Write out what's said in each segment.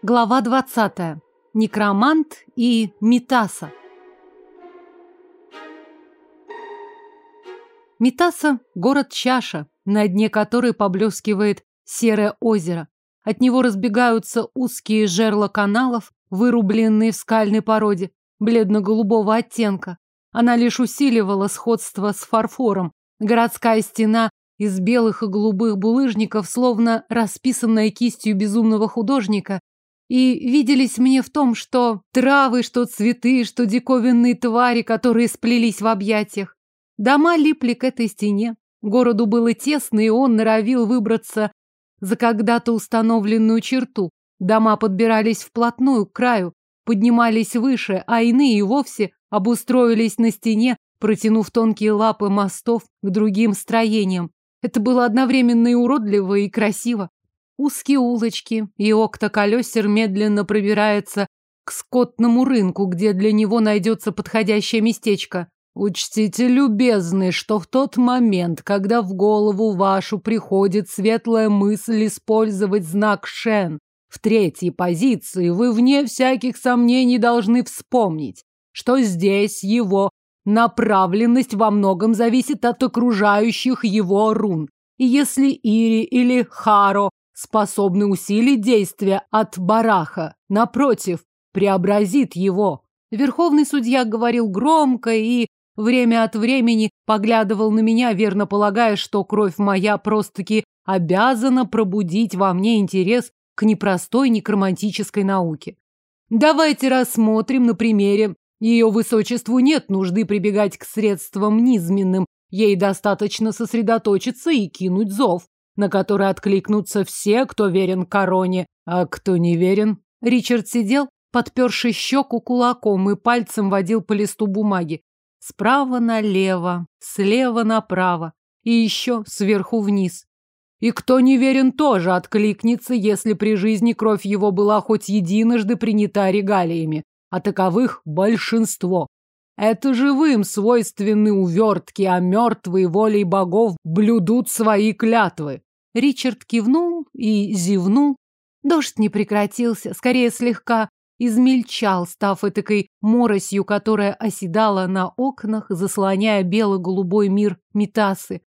Глава 20. Некромант и Митаса. Митаса – город-чаша, на дне которой поблескивает серое озеро. От него разбегаются узкие жерла каналов, вырубленные в скальной породе, бледно-голубого оттенка. Она лишь усиливала сходство с фарфором. Городская стена из белых и голубых булыжников, словно расписанная кистью безумного художника, и виделись мне в том, что травы, что цветы, что диковинные твари, которые сплелись в объятиях. Дома липли к этой стене. Городу было тесно, и он норовил выбраться за когда-то установленную черту. Дома подбирались вплотную к краю, поднимались выше, а иные и вовсе обустроились на стене, протянув тонкие лапы мостов к другим строениям. Это было одновременно и уродливо, и красиво. Узкие улочки, и окта-колесер медленно пробирается к скотному рынку, где для него найдется подходящее местечко. Учтите, любезный, что в тот момент, когда в голову вашу приходит светлая мысль использовать знак Шен в третьей позиции, вы вне всяких сомнений должны вспомнить, что здесь его направленность во многом зависит от окружающих его рун. И если Ири или Харо способны усилить действие от бараха. Напротив, преобразит его. Верховный судья говорил громко и время от времени поглядывал на меня, верно полагая, что кровь моя просто-таки обязана пробудить во мне интерес к непростой некромантической науке. Давайте рассмотрим на примере. Ее высочеству нет нужды прибегать к средствам низменным, ей достаточно сосредоточиться и кинуть зов на который откликнутся все, кто верен короне, а кто не верен. Ричард сидел, подперший щеку кулаком и пальцем водил по листу бумаги. Справа налево, слева направо и еще сверху вниз. И кто не верен, тоже откликнется, если при жизни кровь его была хоть единожды принята регалиями, а таковых большинство. Это живым свойственны увертки, а мертвые волей богов блюдут свои клятвы. Ричард кивнул и зевнул. Дождь не прекратился, скорее слегка измельчал, став этакой моросью, которая оседала на окнах, заслоняя бело-голубой мир Митасы.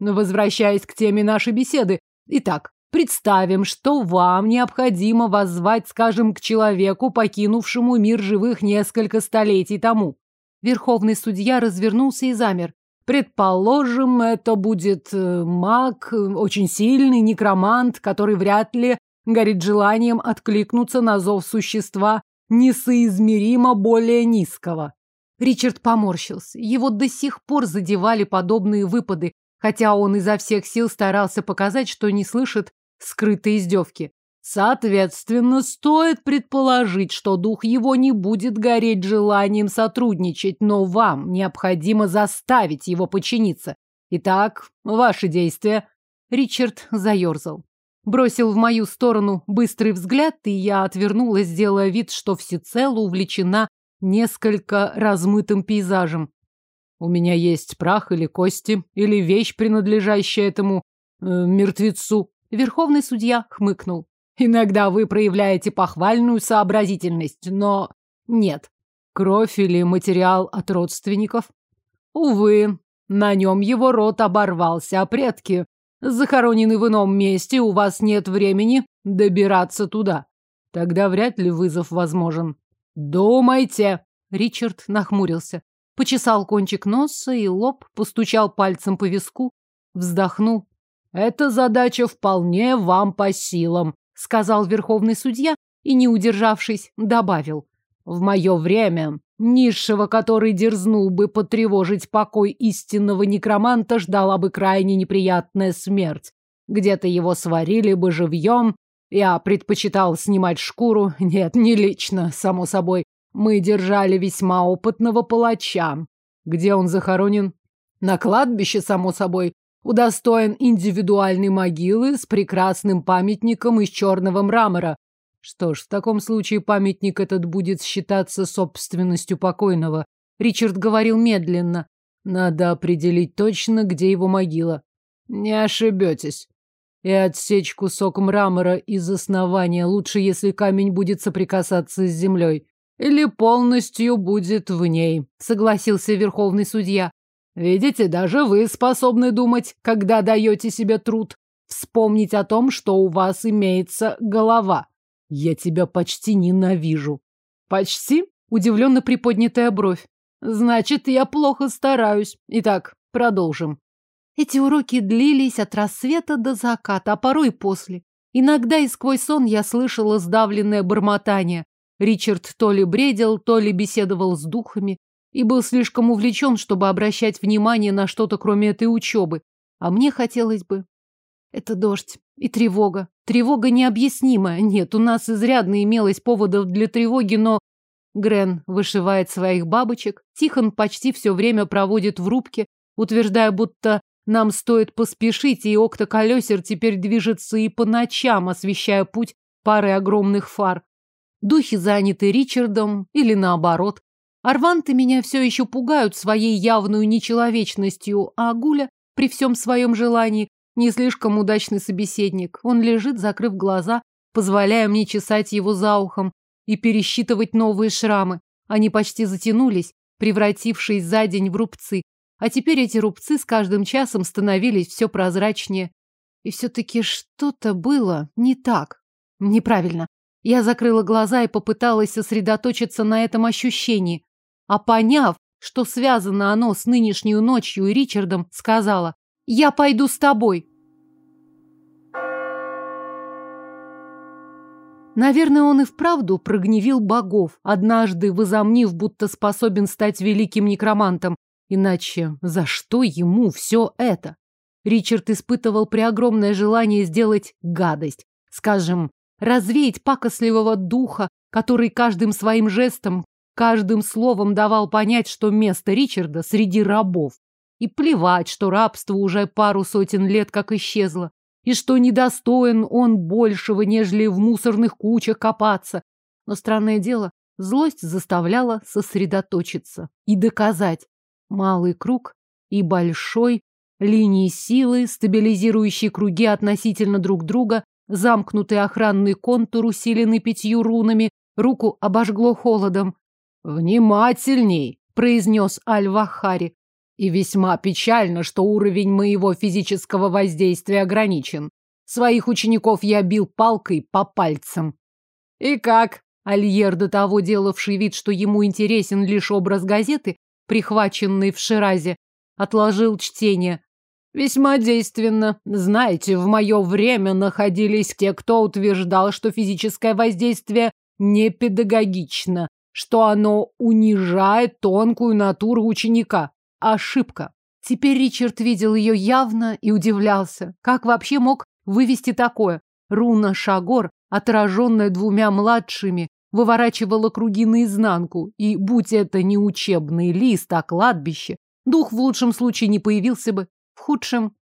Возвращаясь к теме нашей беседы. Итак, представим, что вам необходимо воззвать, скажем, к человеку, покинувшему мир живых несколько столетий тому. Верховный судья развернулся и замер. Предположим, это будет э, маг, очень сильный некромант, который вряд ли горит желанием откликнуться на зов существа несоизмеримо более низкого. Ричард поморщился. Его до сих пор задевали подобные выпады, хотя он изо всех сил старался показать, что не слышит скрытой издевки. Соответственно, стоит предположить, что дух его не будет гореть желанием сотрудничать, но вам необходимо заставить его подчиниться. Итак, ваши действия. Ричард заерзал. Бросил в мою сторону быстрый взгляд, и я отвернулась, делая вид, что всецело увлечена несколько размытым пейзажем. У меня есть прах или кости, или вещь, принадлежащая этому э, мертвецу. Верховный судья хмыкнул. Иногда вы проявляете похвальную сообразительность, но нет. Кровь или материал от родственников? Увы, на нем его род оборвался, а предки захоронены в ином месте, у вас нет времени добираться туда. Тогда вряд ли вызов возможен. Думайте. Ричард нахмурился, почесал кончик носа и лоб, постучал пальцем по виску, вздохнул. Эта задача вполне вам по силам сказал верховный судья и, не удержавшись, добавил. В мое время низшего, который дерзнул бы потревожить покой истинного некроманта, ждала бы крайне неприятная смерть. Где-то его сварили бы живьем. Я предпочитал снимать шкуру. Нет, не лично, само собой. Мы держали весьма опытного палача. Где он захоронен? На кладбище, само собой удостоен индивидуальной могилы с прекрасным памятником из черного мрамора. Что ж, в таком случае памятник этот будет считаться собственностью покойного. Ричард говорил медленно. Надо определить точно, где его могила. Не ошибетесь. и отсечь кусок мрамора из основания. Лучше, если камень будет соприкасаться с землей. Или полностью будет в ней, согласился верховный судья. Видите, даже вы способны думать, когда даете себе труд. Вспомнить о том, что у вас имеется голова. Я тебя почти ненавижу. Почти? Удивленно приподнятая бровь. Значит, я плохо стараюсь. Итак, продолжим. Эти уроки длились от рассвета до заката, а порой и после. Иногда и сквозь сон я слышала сдавленное бормотание. Ричард то ли бредил, то ли беседовал с духами и был слишком увлечен, чтобы обращать внимание на что-то, кроме этой учебы. А мне хотелось бы. Это дождь и тревога. Тревога необъяснимая. Нет, у нас изрядно имелось поводов для тревоги, но... Грен вышивает своих бабочек. Тихон почти все время проводит в рубке, утверждая, будто нам стоит поспешить, и октоколесер теперь движется и по ночам, освещая путь парой огромных фар. Духи заняты Ричардом или наоборот. Арванты меня все еще пугают своей явную нечеловечностью, а Гуля, при всем своем желании, не слишком удачный собеседник. Он лежит, закрыв глаза, позволяя мне чесать его за ухом и пересчитывать новые шрамы. Они почти затянулись, превратившись за день в рубцы. А теперь эти рубцы с каждым часом становились все прозрачнее. И все-таки что-то было не так. Неправильно. Я закрыла глаза и попыталась сосредоточиться на этом ощущении. А поняв, что связано оно с нынешней ночью и Ричардом, сказала «Я пойду с тобой». Наверное, он и вправду прогневил богов, однажды возомнив, будто способен стать великим некромантом, Иначе за что ему все это? Ричард испытывал преогромное желание сделать гадость. Скажем, развеять пакостливого духа, который каждым своим жестом, каждым словом давал понять, что место Ричарда среди рабов. И плевать, что рабство уже пару сотен лет как исчезло, и что недостоин он большего, нежели в мусорных кучах копаться. Но странное дело, злость заставляла сосредоточиться и доказать, малый круг и большой, линии силы, стабилизирующие круги относительно друг друга, замкнутый охранный контур, усиленный пятью рунами, руку обожгло холодом. «Внимательней!» — произнес Аль-Вахари. «И весьма печально, что уровень моего физического воздействия ограничен. Своих учеников я бил палкой по пальцам». «И как?» Альер, до того делавший вид, что ему интересен лишь образ газеты, прихваченный в Ширазе, отложил чтение. Весьма действенно. Знаете, в мое время находились те, кто утверждал, что физическое воздействие не педагогично, что оно унижает тонкую натуру ученика. Ошибка. Теперь Ричард видел ее явно и удивлялся. Как вообще мог вывести такое? Руна Шагор, отраженная двумя младшими, выворачивала круги наизнанку, и, будь это не учебный лист, а кладбище, дух в лучшем случае не появился бы, в худшем.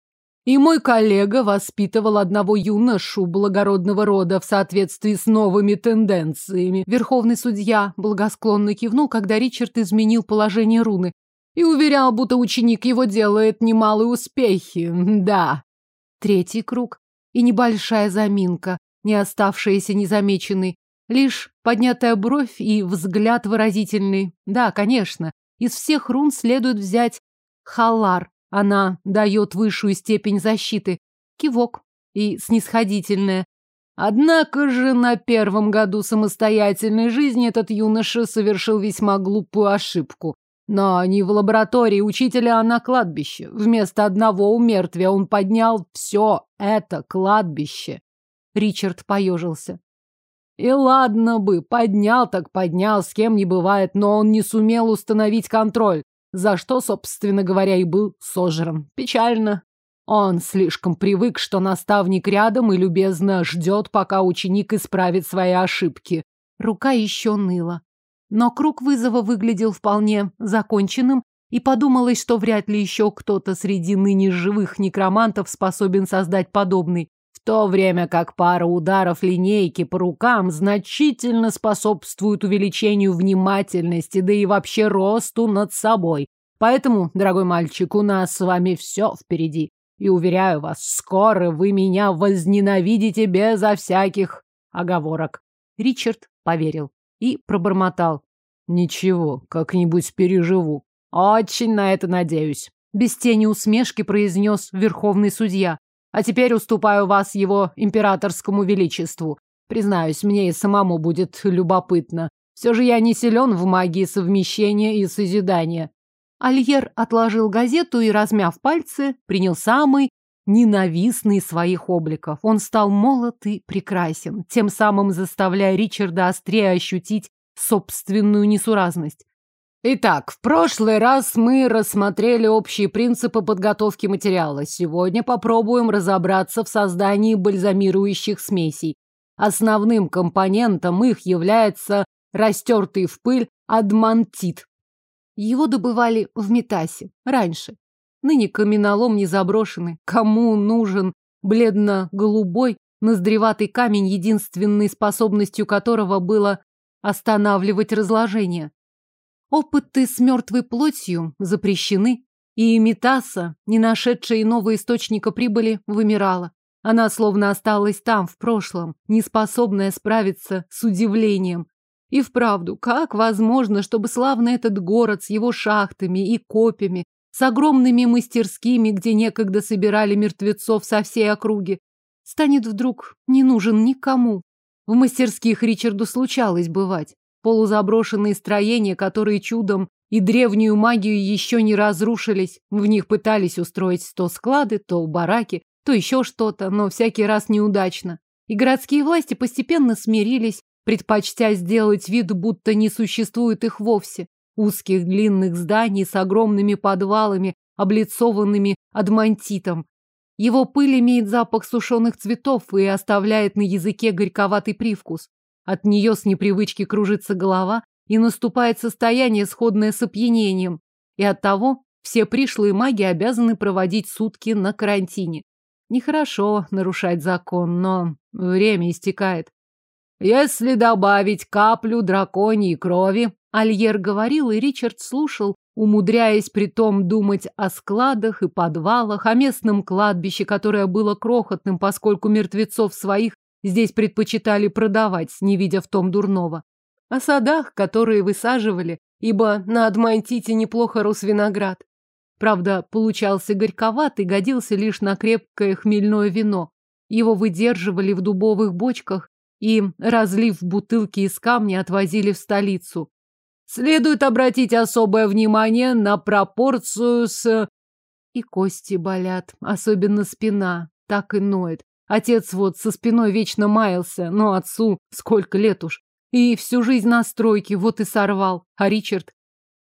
И мой коллега воспитывал одного юношу благородного рода в соответствии с новыми тенденциями. Верховный судья благосклонно кивнул, когда Ричард изменил положение руны, и уверял, будто ученик его делает немалые успехи. Да. Третий круг и небольшая заминка, не оставшаяся незамеченной. Лишь поднятая бровь и взгляд выразительный. Да, конечно, из всех рун следует взять халар. Она дает высшую степень защиты. Кивок и снисходительная. Однако же на первом году самостоятельной жизни этот юноша совершил весьма глупую ошибку. Но не в лаборатории учителя, а на кладбище. Вместо одного умертвия он поднял все это кладбище. Ричард поежился. И ладно бы, поднял так поднял, с кем не бывает, но он не сумел установить контроль, за что, собственно говоря, и был сожран. Печально. Он слишком привык, что наставник рядом и любезно ждет, пока ученик исправит свои ошибки. Рука еще ныла. Но круг вызова выглядел вполне законченным, и подумалось, что вряд ли еще кто-то среди ныне живых некромантов способен создать подобный то время как пара ударов линейки по рукам значительно способствует увеличению внимательности, да и вообще росту над собой. Поэтому, дорогой мальчик, у нас с вами все впереди. И уверяю вас, скоро вы меня возненавидите безо всяких оговорок. Ричард поверил и пробормотал. Ничего, как-нибудь переживу. Очень на это надеюсь. Без тени усмешки произнес верховный судья. А теперь уступаю вас его императорскому величеству. Признаюсь, мне и самому будет любопытно. Все же я не силен в магии совмещения и созидания. Альер отложил газету и, размяв пальцы, принял самый ненавистный своих обликов. Он стал молод и прекрасен, тем самым заставляя Ричарда острее ощутить собственную несуразность. Итак, в прошлый раз мы рассмотрели общие принципы подготовки материала. Сегодня попробуем разобраться в создании бальзамирующих смесей. Основным компонентом их является растертый в пыль адмантит. Его добывали в Метасе раньше. Ныне каменолом не заброшенный. Кому нужен бледно-голубой, ноздреватый камень, единственной способностью которого было останавливать разложение? Опыты с мертвой плотью запрещены, и Метаса, не нашедшая иного источника прибыли, вымирала. Она словно осталась там, в прошлом, неспособная справиться с удивлением. И вправду, как возможно, чтобы славный этот город с его шахтами и копьями, с огромными мастерскими, где некогда собирали мертвецов со всей округи, станет вдруг не нужен никому? В мастерских Ричарду случалось бывать полузаброшенные строения, которые чудом и древнюю магию еще не разрушились. В них пытались устроить то склады, то бараки, то еще что-то, но всякий раз неудачно. И городские власти постепенно смирились, предпочтя сделать вид, будто не существует их вовсе. Узких длинных зданий с огромными подвалами, облицованными адмантитом. Его пыль имеет запах сушеных цветов и оставляет на языке горьковатый привкус. От нее с непривычки кружится голова, и наступает состояние, сходное с опьянением. И оттого все пришлые маги обязаны проводить сутки на карантине. Нехорошо нарушать закон, но время истекает. Если добавить каплю драконьей крови, Альер говорил, и Ричард слушал, умудряясь при том думать о складах и подвалах, о местном кладбище, которое было крохотным, поскольку мертвецов своих здесь предпочитали продавать, не видя в том дурного. О садах, которые высаживали, ибо на Адмантите неплохо рос виноград. Правда, получался горьковатый, годился лишь на крепкое хмельное вино. Его выдерживали в дубовых бочках и, разлив в бутылки из камня, отвозили в столицу. Следует обратить особое внимание на пропорцию с... И кости болят, особенно спина, так и ноет. Отец вот со спиной вечно маялся, но отцу сколько лет уж. И всю жизнь на стройке вот и сорвал. А Ричард...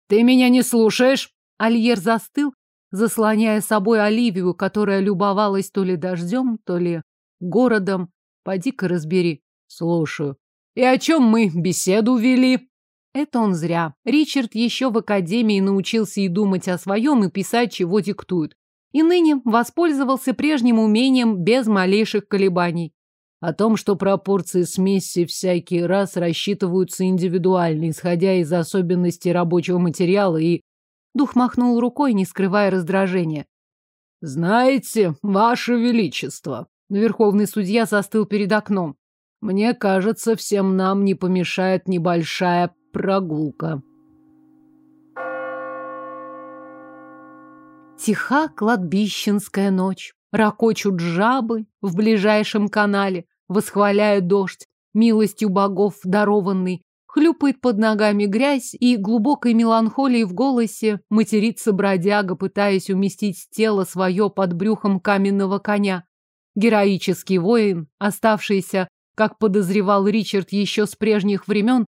Ты меня не слушаешь? Альер застыл, заслоняя собой Оливию, которая любовалась то ли дождем, то ли городом. Поди-ка разбери. Слушаю. И о чем мы беседу вели? Это он зря. Ричард еще в академии научился и думать о своем, и писать, чего диктуют и ныне воспользовался прежним умением без малейших колебаний. О том, что пропорции смеси всякий раз рассчитываются индивидуально, исходя из особенностей рабочего материала, и дух махнул рукой, не скрывая раздражения. «Знаете, ваше величество!» Верховный судья застыл перед окном. «Мне кажется, всем нам не помешает небольшая прогулка». Тиха кладбищенская ночь. Ракочут жабы в ближайшем канале, восхваляют дождь, милостью богов дарованный. Хлюпает под ногами грязь и глубокой меланхолией в голосе матерится бродяга, пытаясь уместить тело свое под брюхом каменного коня. Героический воин, оставшийся, как подозревал Ричард еще с прежних времен,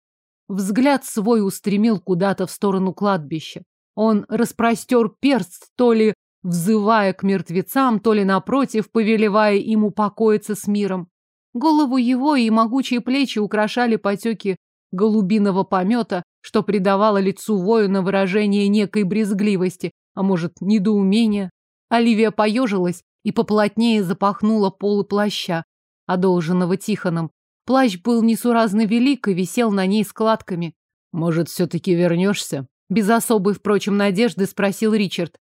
взгляд свой устремил куда-то в сторону кладбища. Он распростер перст, то ли взывая к мертвецам, то ли напротив, повелевая им упокоиться с миром. Голову его и могучие плечи украшали потеки голубиного помета, что придавало лицу воина выражение некой брезгливости, а может, недоумения. Оливия поежилась и поплотнее запахнула полы плаща, одолженного Тихоном. Плащ был несуразно велик и висел на ней складками. «Может, все-таки вернешься?» Без особой, впрочем, надежды спросил Ричард.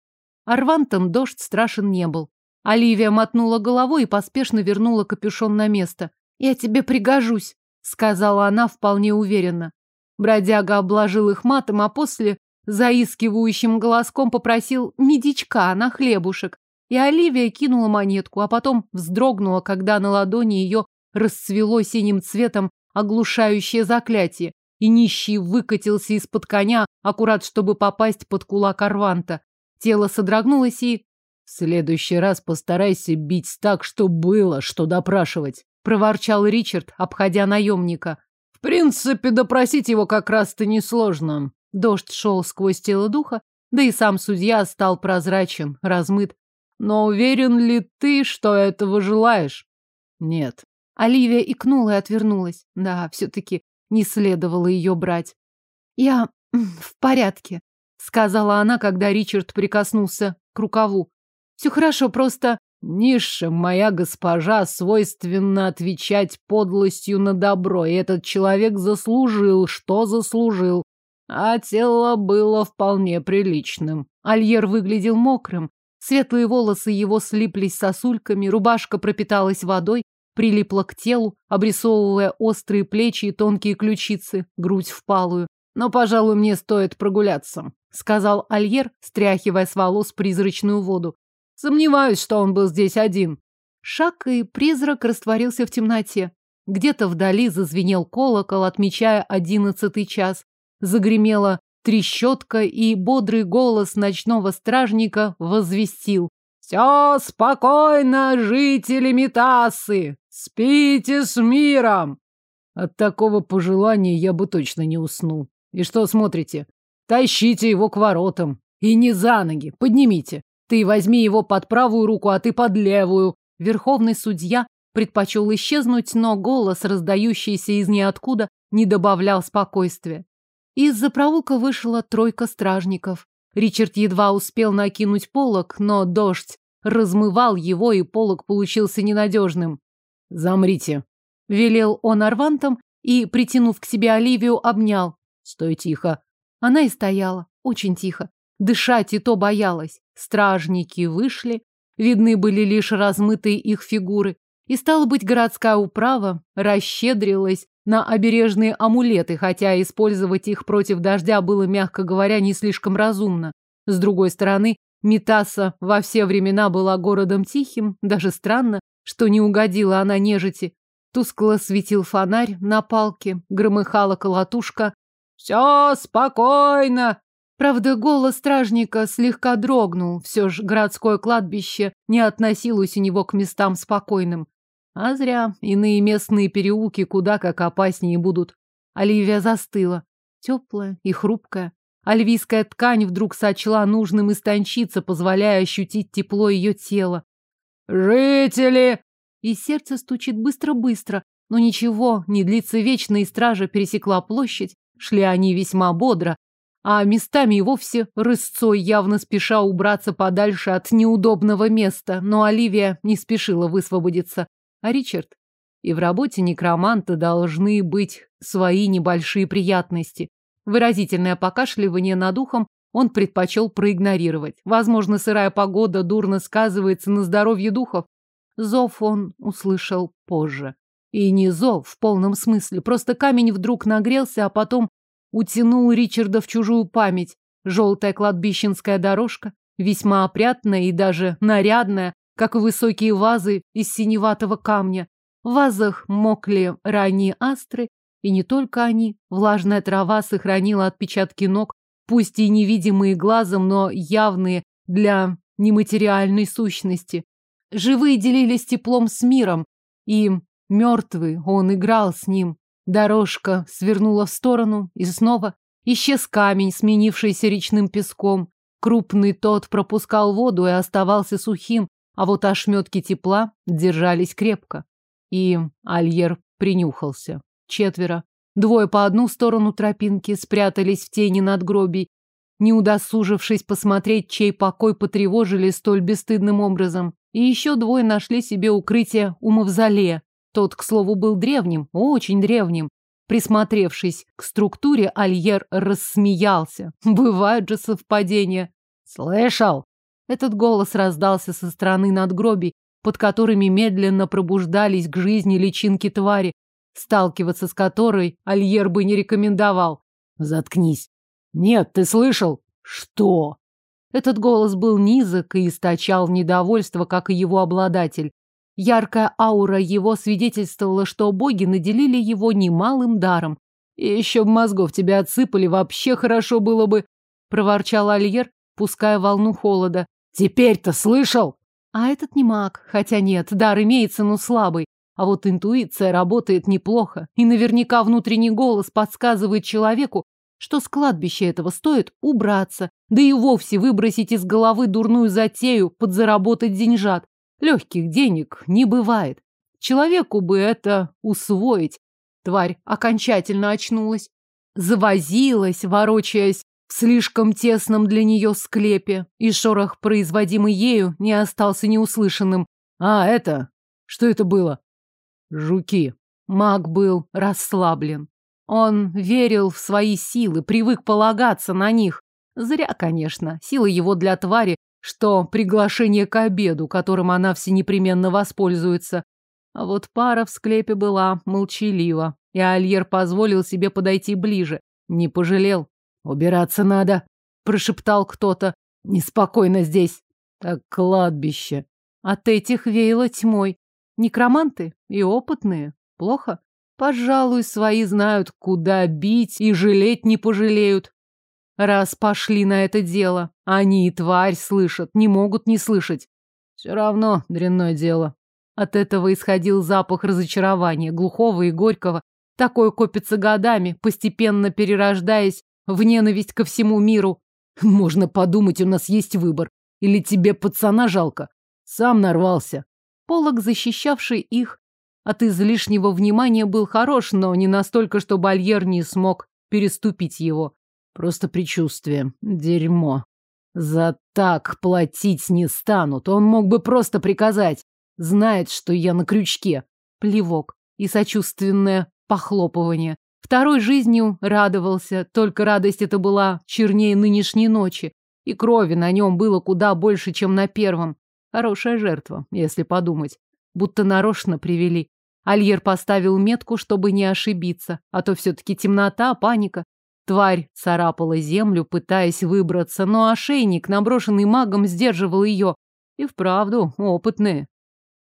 Арвантом дождь страшен не был. Оливия мотнула головой и поспешно вернула капюшон на место. «Я тебе пригожусь», — сказала она вполне уверенно. Бродяга обложил их матом, а после заискивающим голоском попросил медичка на хлебушек. И Оливия кинула монетку, а потом вздрогнула, когда на ладони ее расцвело синим цветом оглушающее заклятие, и нищий выкатился из-под коня, аккурат чтобы попасть под кулак Арванта. Тело содрогнулось и... «В следующий раз постарайся бить так, что было, что допрашивать», — проворчал Ричард, обходя наемника. «В принципе, допросить его как раз-то несложно». Дождь шел сквозь тело духа, да и сам судья стал прозрачен, размыт. Но уверен ли ты, что этого желаешь? Нет. Оливия икнула и отвернулась. Да, все-таки не следовало ее брать. Я в порядке, сказала она, когда Ричард прикоснулся к рукаву. Все хорошо, просто... Низшим, моя госпожа, свойственно отвечать подлостью на добро, и этот человек заслужил, что заслужил. А тело было вполне приличным. Альер выглядел мокрым, Светлые волосы его слиплись сосульками, рубашка пропиталась водой, прилипла к телу, обрисовывая острые плечи и тонкие ключицы, грудь впалую. «Но, пожалуй, мне стоит прогуляться», — сказал Альер, стряхивая с волос призрачную воду. «Сомневаюсь, что он был здесь один». Шаг и призрак растворился в темноте. Где-то вдали зазвенел колокол, отмечая одиннадцатый час. Загремела трещотка и бодрый голос ночного стражника возвестил. «Все спокойно, жители Метасы! Спите с миром!» От такого пожелания я бы точно не уснул. И что смотрите? Тащите его к воротам. И не за ноги, поднимите. Ты возьми его под правую руку, а ты под левую. Верховный судья предпочел исчезнуть, но голос, раздающийся из ниоткуда, не добавлял спокойствия. Из-за проулка вышла тройка стражников. Ричард едва успел накинуть полог, но дождь размывал его, и полог получился ненадежным. «Замрите!» — велел он Арвантом и, притянув к себе Оливию, обнял. «Стой тихо!» Она и стояла, очень тихо. Дышать и то боялась. Стражники вышли, видны были лишь размытые их фигуры. И, стало быть, городская управа расщедрилась на обережные амулеты, хотя использовать их против дождя было, мягко говоря, не слишком разумно. С другой стороны, Митаса во все времена была городом тихим, даже странно, что не угодила она нежити. Тускло светил фонарь на палке, громыхала колотушка. «Все спокойно!» Правда, голос стражника слегка дрогнул, все же городское кладбище не относилось у него к местам спокойным. А зря. Иные местные переулки куда как опаснее будут. Оливия застыла. Теплая и хрупкая. Альвийская ткань вдруг сочла нужным истончиться, позволяя ощутить тепло ее тела. «Жители!» И сердце стучит быстро-быстро. Но ничего, не длится вечно, и стража пересекла площадь. Шли они весьма бодро, а местами и вовсе рысцой, явно спеша убраться подальше от неудобного места. Но Оливия не спешила высвободиться. А Ричард? И в работе некроманта должны быть свои небольшие приятности. Выразительное покашливание над ухом он предпочел проигнорировать. Возможно, сырая погода дурно сказывается на здоровье духов. Зов он услышал позже. И не зов в полном смысле, просто камень вдруг нагрелся, а потом утянул Ричарда в чужую память. Желтая кладбищенская дорожка, весьма опрятная и даже нарядная, как и высокие вазы из синеватого камня. В вазах мокли ранние астры, и не только они. Влажная трава сохранила отпечатки ног, пусть и невидимые глазом, но явные для нематериальной сущности. Живые делились теплом с миром, и мертвый он играл с ним. Дорожка свернула в сторону, и снова исчез камень, сменившийся речным песком. Крупный тот пропускал воду и оставался сухим, а вот ошметки тепла держались крепко. И Альер принюхался. Четверо. Двое по одну сторону тропинки спрятались в тени надгробий, не удосужившись посмотреть, чей покой потревожили столь бесстыдным образом. И еще двое нашли себе укрытие у мавзолея. Тот, к слову, был древним, очень древним. Присмотревшись к структуре, Альер рассмеялся. Бывают же совпадения. «Слышал?» Этот голос раздался со стороны надгробий, под которыми медленно пробуждались к жизни личинки твари, сталкиваться с которой Альер бы не рекомендовал. Заткнись. Нет, ты слышал? Что? Этот голос был низок и источал недовольство, как и его обладатель. Яркая аура его свидетельствовала, что боги наделили его немалым даром. И еще б мозгов тебя отсыпали, вообще хорошо было бы, проворчал Альер, пуская волну холода. Теперь-то слышал? А этот не маг, хотя нет, дар имеется, но слабый. А вот интуиция работает неплохо, и наверняка внутренний голос подсказывает человеку, что с кладбища этого стоит убраться, да и вовсе выбросить из головы дурную затею, подзаработать деньжат. Легких денег не бывает. Человеку бы это усвоить. Тварь окончательно очнулась. Завозилась, ворочаясь в слишком тесном для нее склепе, и шорох, производимый ею, не остался неуслышанным. А, это? Что это было? Жуки. Маг был расслаблен. Он верил в свои силы, привык полагаться на них. Зря, конечно. Сила его для твари, что приглашение к обеду, которым она всенепременно воспользуется. А вот пара в склепе была молчалива, и Альер позволил себе подойти ближе. Не пожалел. «Убираться надо», — прошептал кто-то. «Неспокойно здесь». «Так кладбище». От этих веяло тьмой. Некроманты и опытные. Плохо? Пожалуй, свои знают, куда бить и жалеть не пожалеют. Раз пошли на это дело, они и тварь слышат, не могут не слышать. Все равно дрянное дело. От этого исходил запах разочарования, глухого и горького. Такое копится годами, постепенно перерождаясь в ненависть ко всему миру. Можно подумать, у нас есть выбор. Или тебе пацана жалко? Сам нарвался. Полок, защищавший их от излишнего внимания, был хорош, но не настолько, что Бальер не смог переступить его. Просто предчувствие. Дерьмо. За так платить не станут. Он мог бы просто приказать. Знает, что я на крючке. Плевок и сочувственное похлопывание. Второй жизнью радовался, только радость эта была чернее нынешней ночи, и крови на нем было куда больше, чем на первом. Хорошая жертва, если подумать. Будто нарочно привели. Альер поставил метку, чтобы не ошибиться, а то все-таки темнота, паника. Тварь царапала землю, пытаясь выбраться, но ошейник, наброшенный магом, сдерживал ее. И вправду опытные.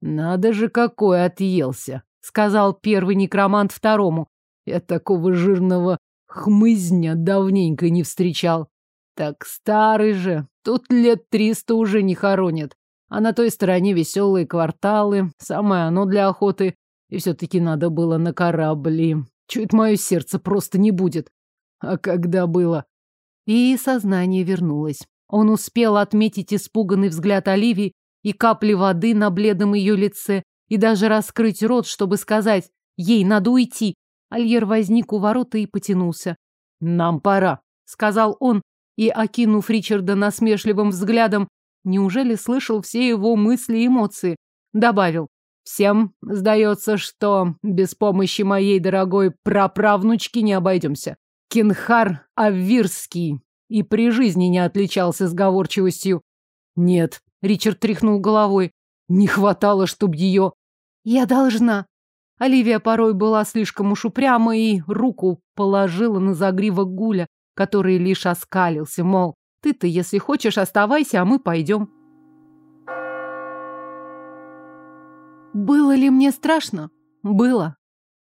«Надо же, какой отъелся!» — сказал первый некромант второму. «Я такого жирного хмызня давненько не встречал. Так старый же, тут лет триста уже не хоронят. А на той стороне веселые кварталы, самое оно для охоты. И все-таки надо было на корабли. Чуть мое сердце просто не будет. А когда было? И сознание вернулось. Он успел отметить испуганный взгляд Оливии и капли воды на бледном ее лице, и даже раскрыть рот, чтобы сказать «Ей надо уйти». Альер возник у ворота и потянулся. «Нам пора», — сказал он, и, окинув Ричарда насмешливым взглядом, Неужели слышал все его мысли и эмоции? Добавил. Всем сдается, что без помощи моей дорогой праправнучки не обойдемся. Кинхар Авирский и при жизни не отличался сговорчивостью. Нет, Ричард тряхнул головой. Не хватало, чтоб ее... Я должна. Оливия порой была слишком уж упряма и руку положила на загривок Гуля, который лишь оскалился, мол, ты-то, если хочешь, оставайся, а мы пойдем. Было ли мне страшно? Было.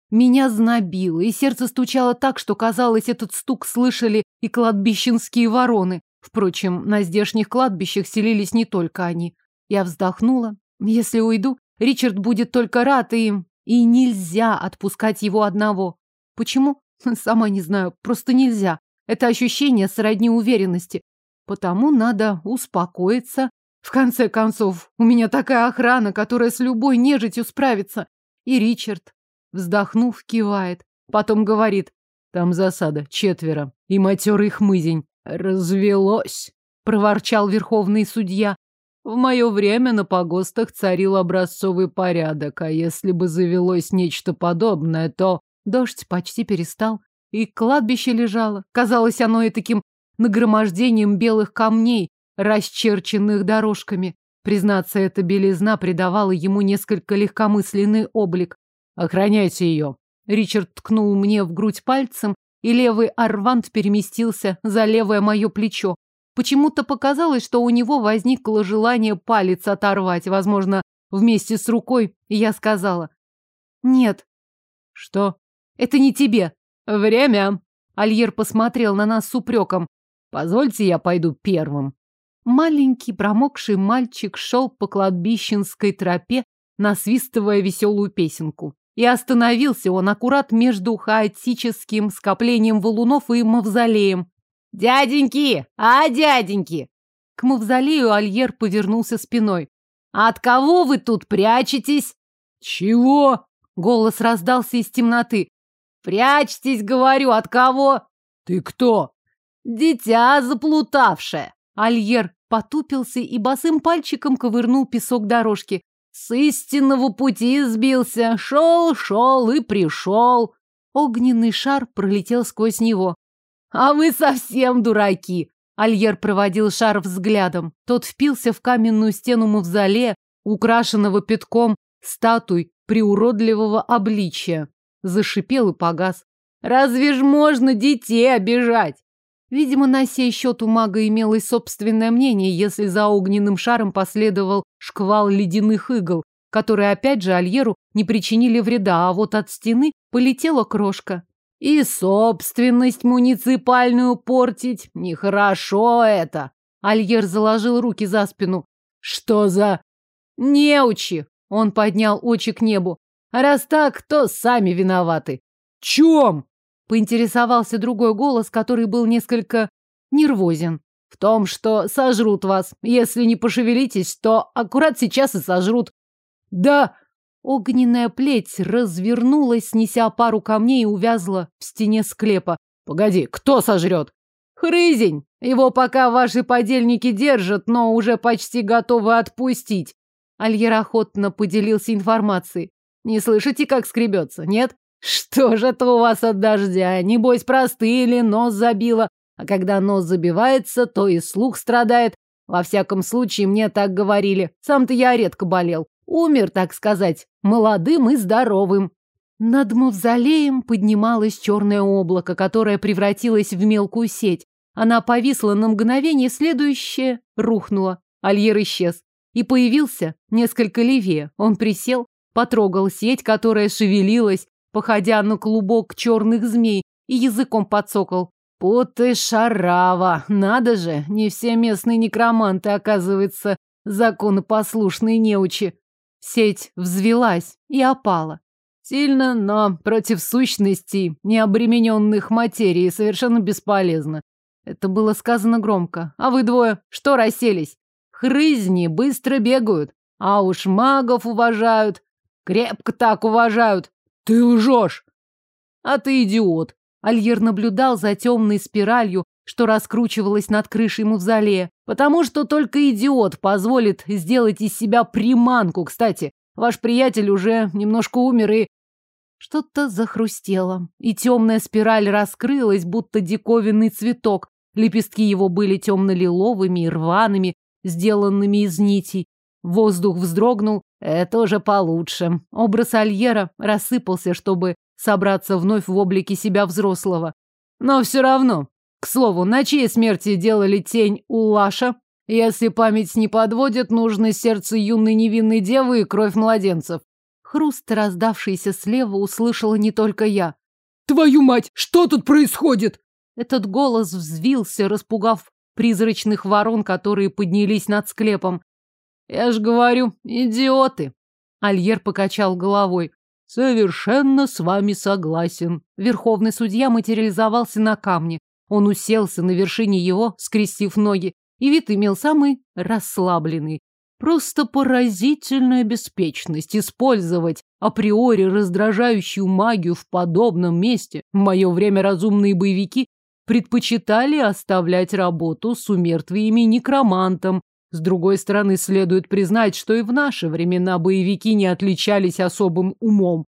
Меня знобило, и сердце стучало так, что, казалось, этот стук слышали и кладбищенские вороны. Впрочем, на здешних кладбищах селились не только они. Я вздохнула. Если уйду, Ричард будет только рад, и... И нельзя отпускать его одного. Почему? Сама не знаю, просто нельзя. Это ощущение сродни уверенности. Потому надо успокоиться. В конце концов, у меня такая охрана, которая с любой нежитью справится. И Ричард, вздохнув, кивает. Потом говорит, там засада, четверо, и матерый хмызень. Развелось, проворчал верховный судья. В мое время на погостах царил образцовый порядок, а если бы завелось нечто подобное, то... Дождь почти перестал, и кладбище лежало. Казалось оно и таким нагромождением белых камней, расчерченных дорожками. Признаться, эта белизна придавала ему несколько легкомысленный облик. «Охраняйте ее!» Ричард ткнул мне в грудь пальцем, и левый арвант переместился за левое мое плечо. Почему-то показалось, что у него возникло желание палец оторвать, возможно, вместе с рукой, и я сказала. «Нет». «Что?» «Это не тебе». «Время!» Альер посмотрел на нас с упреком. «Позвольте, я пойду первым». Маленький промокший мальчик шел по кладбищенской тропе, насвистывая веселую песенку. И остановился он аккурат между хаотическим скоплением валунов и мавзолеем. «Дяденьки! А, дяденьки!» К мавзолею Альер повернулся спиной. «От кого вы тут прячетесь?» «Чего?» Голос раздался из темноты. «Прячьтесь, говорю, от кого?» «Ты кто?» «Дитя заплутавшее!» Альер потупился и босым пальчиком ковырнул песок дорожки. С истинного пути сбился, шел, шел и пришел. Огненный шар пролетел сквозь него. А вы совсем дураки. Альер проводил шар взглядом. Тот впился в каменную стену мавзолея, украшенного пятком статуй приуродливого обличия. Зашипел и погас. Разве ж можно детей обижать? Видимо, на сей счет у мага имелось собственное мнение, если за огненным шаром последовал шквал ледяных игл, которые, опять же, Альеру не причинили вреда, а вот от стены полетела крошка. И собственность муниципальную портить нехорошо это. Альер заложил руки за спину. Что за... Неучи! Он поднял очи к небу. Раз так, то сами виноваты. Чем? Поинтересовался другой голос, который был несколько нервозен. В том, что сожрут вас. Если не пошевелитесь, то аккурат сейчас и сожрут. Да, огненная плеть развернулась, снеся пару камней и увязла в стене склепа. Погоди, кто сожрет? Хрызень! Его пока ваши подельники держат, но уже почти готовы отпустить. Альер охотно поделился информацией. Не слышите, как скребется, нет? Что же это у вас от дождя? Небось, простыли, нос забило. А когда нос забивается, то и слух страдает. Во всяком случае, мне так говорили. Сам-то я редко болел. Умер, так сказать, молодым и здоровым. Над мавзолеем поднималось черное облако, которое превратилось в мелкую сеть. Она повисла на мгновение, следующее рухнуло. Альер исчез. И появился несколько левее. Он присел, потрогал сеть, которая шевелилась, походя на клубок черных змей, и языком подсокол. Путы шарава, надо же, не все местные некроманты, оказывается, законопослушные неучи. Сеть взвелась и опала. Сильно, но против сущностей, не обремененных материей, совершенно бесполезно. Это было сказано громко. А вы двое, что расселись? Хрызни быстро бегают, а уж магов уважают. Крепко так уважают. Ты лжешь! А ты идиот. Альер наблюдал за темной спиралью, что раскручивалась над крышей мавзолея. Потому что только идиот позволит сделать из себя приманку. Кстати, ваш приятель уже немножко умер и... Что-то захрустело, и темная спираль раскрылась, будто диковинный цветок. Лепестки его были темно-лиловыми и рваными, сделанными из нитей. Воздух вздрогнул, это уже получше. Образ Альера рассыпался, чтобы собраться вновь в облике себя взрослого. Но все равно. К слову, на чьей смерти делали тень у Лаша? Если память не подводит, нужно сердце юной невинной девы и кровь младенцев. Хруст, раздавшийся слева, услышала не только я. «Твою мать! Что тут происходит?» Этот голос взвился, распугав призрачных ворон, которые поднялись над склепом. Я ж говорю, идиоты. Альер покачал головой. Совершенно с вами согласен. Верховный судья материализовался на камне. Он уселся на вершине его, скрестив ноги, и вид имел самый расслабленный. Просто поразительная беспечность использовать априори раздражающую магию в подобном месте. В мое время разумные боевики предпочитали оставлять работу с умертвиями некромантом, с другой стороны, следует признать, что и в наши времена боевики не отличались особым умом.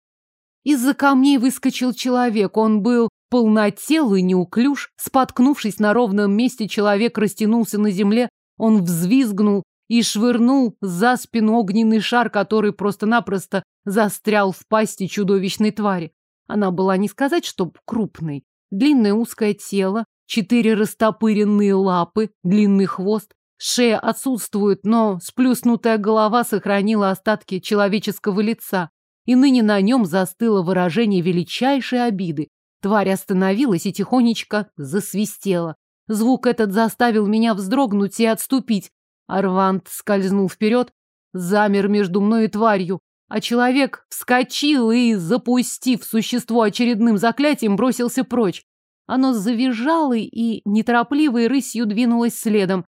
Из-за камней выскочил человек. Он был полнотел и неуклюж. Споткнувшись на ровном месте, человек растянулся на земле, Он взвизгнул и швырнул за спину огненный шар, который просто-напросто застрял в пасти чудовищной твари. Она была не сказать, чтоб крупной. Длинное узкое тело, четыре растопыренные лапы, длинный хвост. Шея отсутствует, но сплюснутая голова сохранила остатки человеческого лица, и ныне на нем застыло выражение величайшей обиды. Тварь остановилась и тихонечко засвистела. Звук этот заставил меня вздрогнуть и отступить. Арвант скользнул вперед, замер между мной и тварью, а человек вскочил и, запустив существо очередным заклятием, бросился прочь. Оно завизжало и неторопливой рысью двинулось следом.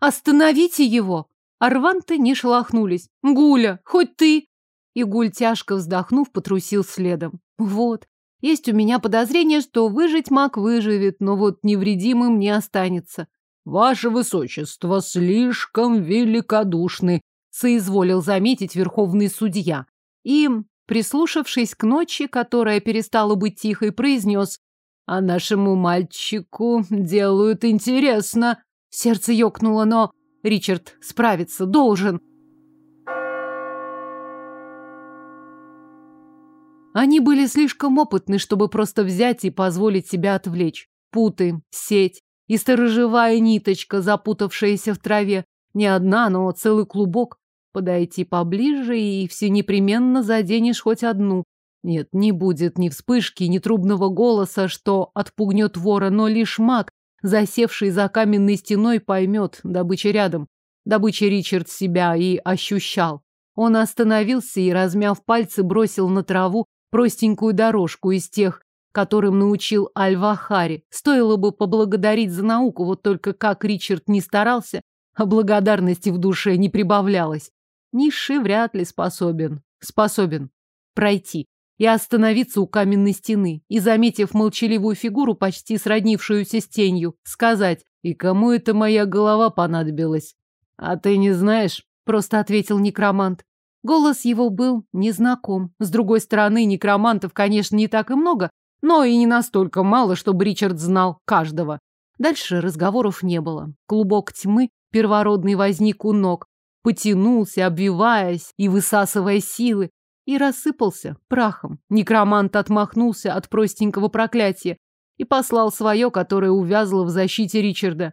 «Остановите его!» Арванты не шелохнулись. «Гуля, хоть ты!» И Гуль, тяжко вздохнув, потрусил следом. «Вот, есть у меня подозрение, что выжить маг выживет, но вот невредимым не останется. Ваше высочество слишком великодушны, соизволил заметить верховный судья. И, прислушавшись к ночи, которая перестала быть тихой, произнес «А нашему мальчику делают интересно». Сердце ёкнуло, но Ричард справиться должен. Они были слишком опытны, чтобы просто взять и позволить себя отвлечь. Путы, сеть и сторожевая ниточка, запутавшаяся в траве. Не одна, но целый клубок. Подойти поближе, и все непременно заденешь хоть одну. Нет, не будет ни вспышки, ни трубного голоса, что отпугнет вора, но лишь маг, засевший за каменной стеной, поймет, добыча рядом. Добыча Ричард себя и ощущал. Он остановился и, размяв пальцы, бросил на траву простенькую дорожку из тех, которым научил Альвахари. Стоило бы поблагодарить за науку, вот только как Ричард не старался, а благодарности в душе не прибавлялось. Низший вряд ли способен, способен пройти и остановиться у каменной стены, и, заметив молчаливую фигуру, почти сроднившуюся с тенью, сказать «И кому это моя голова понадобилась?» «А ты не знаешь?» — просто ответил некромант. Голос его был незнаком. С другой стороны, некромантов, конечно, не так и много, но и не настолько мало, чтобы Ричард знал каждого. Дальше разговоров не было. Клубок тьмы первородный возник у ног, потянулся, обвиваясь и высасывая силы, и рассыпался прахом. Некромант отмахнулся от простенького проклятия и послал свое, которое увязло в защите Ричарда.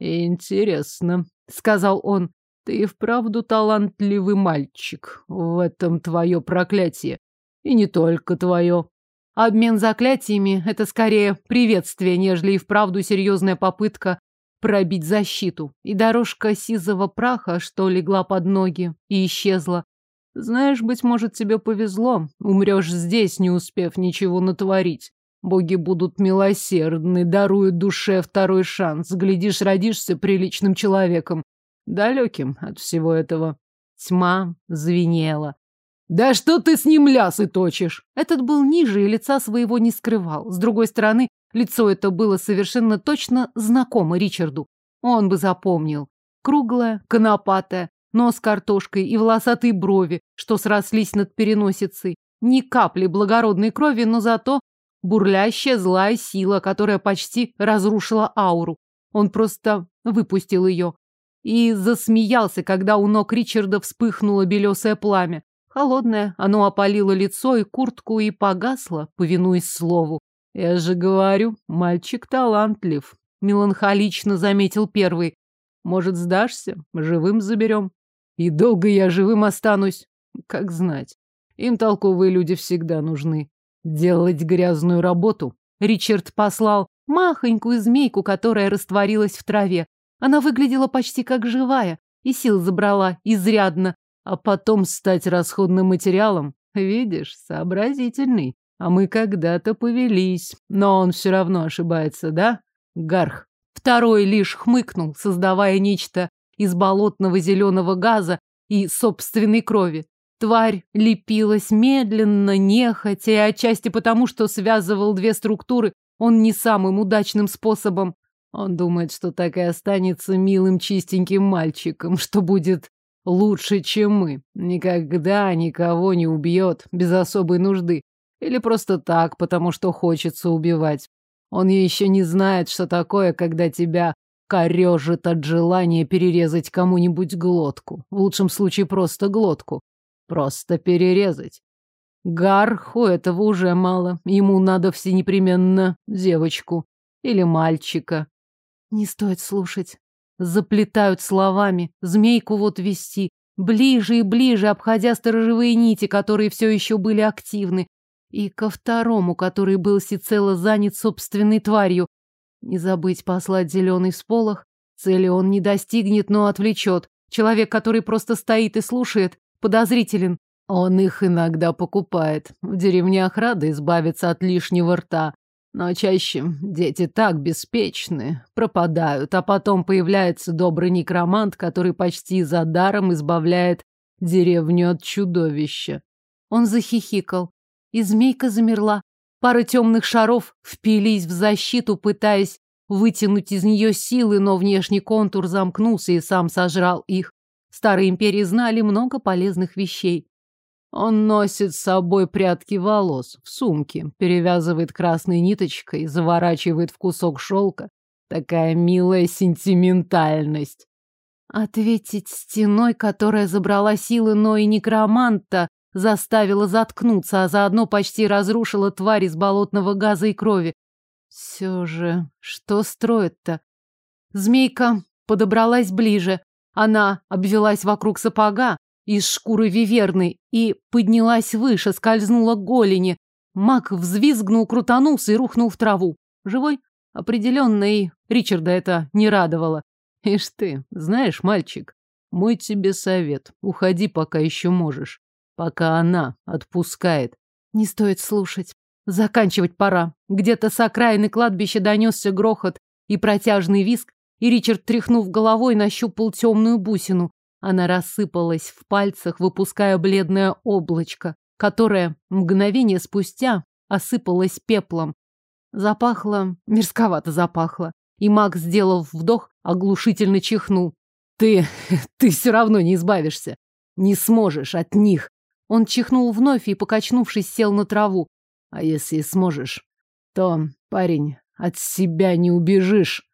«Интересно», — сказал он, ты и вправду талантливый мальчик. В этом твое проклятие. И не только твое. Обмен заклятиями — это скорее приветствие, нежели и вправду серьезная попытка пробить защиту. И дорожка сизого праха, что легла под ноги и исчезла. Знаешь, быть может, тебе повезло. Умрешь здесь, не успев ничего натворить. Боги будут милосердны, даруют душе второй шанс. Глядишь, родишься приличным человеком далеким от всего этого. Тьма звенела. «Да что ты с ним лясы точишь?» Этот был ниже и лица своего не скрывал. С другой стороны, лицо это было совершенно точно знакомо Ричарду. Он бы запомнил. Круглое, конопатое, нос картошкой и волосатые брови, что срослись над переносицей. Ни капли благородной крови, но зато бурлящая злая сила, которая почти разрушила ауру. Он просто выпустил ее и засмеялся, когда у ног Ричарда вспыхнуло белесое пламя. Холодное, оно опалило лицо и куртку и погасло, повинуясь слову. «Я же говорю, мальчик талантлив», — меланхолично заметил первый. «Может, сдашься? Живым заберем. И долго я живым останусь? Как знать. Им толковые люди всегда нужны. Делать грязную работу». Ричард послал махонькую змейку, которая растворилась в траве. Она выглядела почти как живая, и сил забрала изрядно, а потом стать расходным материалом. Видишь, сообразительный. А мы когда-то повелись, но он все равно ошибается, да? Гарх. Второй лишь хмыкнул, создавая нечто из болотного зеленого газа и собственной крови. Тварь лепилась медленно, нехотя, и отчасти потому, что связывал две структуры он не самым удачным способом. Он думает, что так и останется милым чистеньким мальчиком, что будет лучше, чем мы. Никогда никого не убьет без особой нужды. Или просто так, потому что хочется убивать. Он еще не знает, что такое, когда тебя корежит от желания перерезать кому-нибудь глотку. В лучшем случае просто глотку. Просто перерезать. Гарху этого уже мало. Ему надо все непременно девочку или мальчика. Не стоит слушать. Заплетают словами. Змейку вот вести. Ближе и ближе, обходя сторожевые нити, которые все еще были активны. И ко второму, который был всецело занят собственной тварью. Не забыть послать зеленый всполох. Цели он не достигнет, но отвлечет. Человек, который просто стоит и слушает, подозрителен. Он их иногда покупает. В деревнях рады избавиться от лишнего рта. Но чаще дети так беспечны, пропадают, а потом появляется добрый некромант, который почти за даром избавляет деревню от чудовища. Он захихикал, и змейка замерла. Пара темных шаров впились в защиту, пытаясь вытянуть из нее силы, но внешний контур замкнулся и сам сожрал их. Старые империи знали много полезных вещей. Он носит с собой прядки волос в сумке, перевязывает красной ниточкой, заворачивает в кусок шелка. Такая милая сентиментальность. Ответить стеной, которая забрала силы, но и некроманта заставила заткнуться, а заодно почти разрушила тварь из болотного газа и крови. Все же, что строит-то? Змейка подобралась ближе. Она обвелась вокруг сапога, из шкуры виверны и поднялась выше, скользнула к голени. Мак взвизгнул, крутанулся и рухнул в траву. Живой? Определенно, и Ричарда это не радовало. Ишь ты, знаешь, мальчик, мой тебе совет. Уходи, пока еще можешь. Пока она отпускает. Не стоит слушать. Заканчивать пора. Где-то с окраины кладбища донесся грохот и протяжный виск, и Ричард, тряхнув головой, нащупал темную бусину. Она рассыпалась в пальцах, выпуская бледное облачко, которое мгновение спустя осыпалось пеплом. Запахло, мерзковато запахло. И Макс, сделав вдох, оглушительно чихнул. «Ты... ты все равно не избавишься. Не сможешь от них». Он чихнул вновь и, покачнувшись, сел на траву. «А если сможешь, то, парень, от себя не убежишь».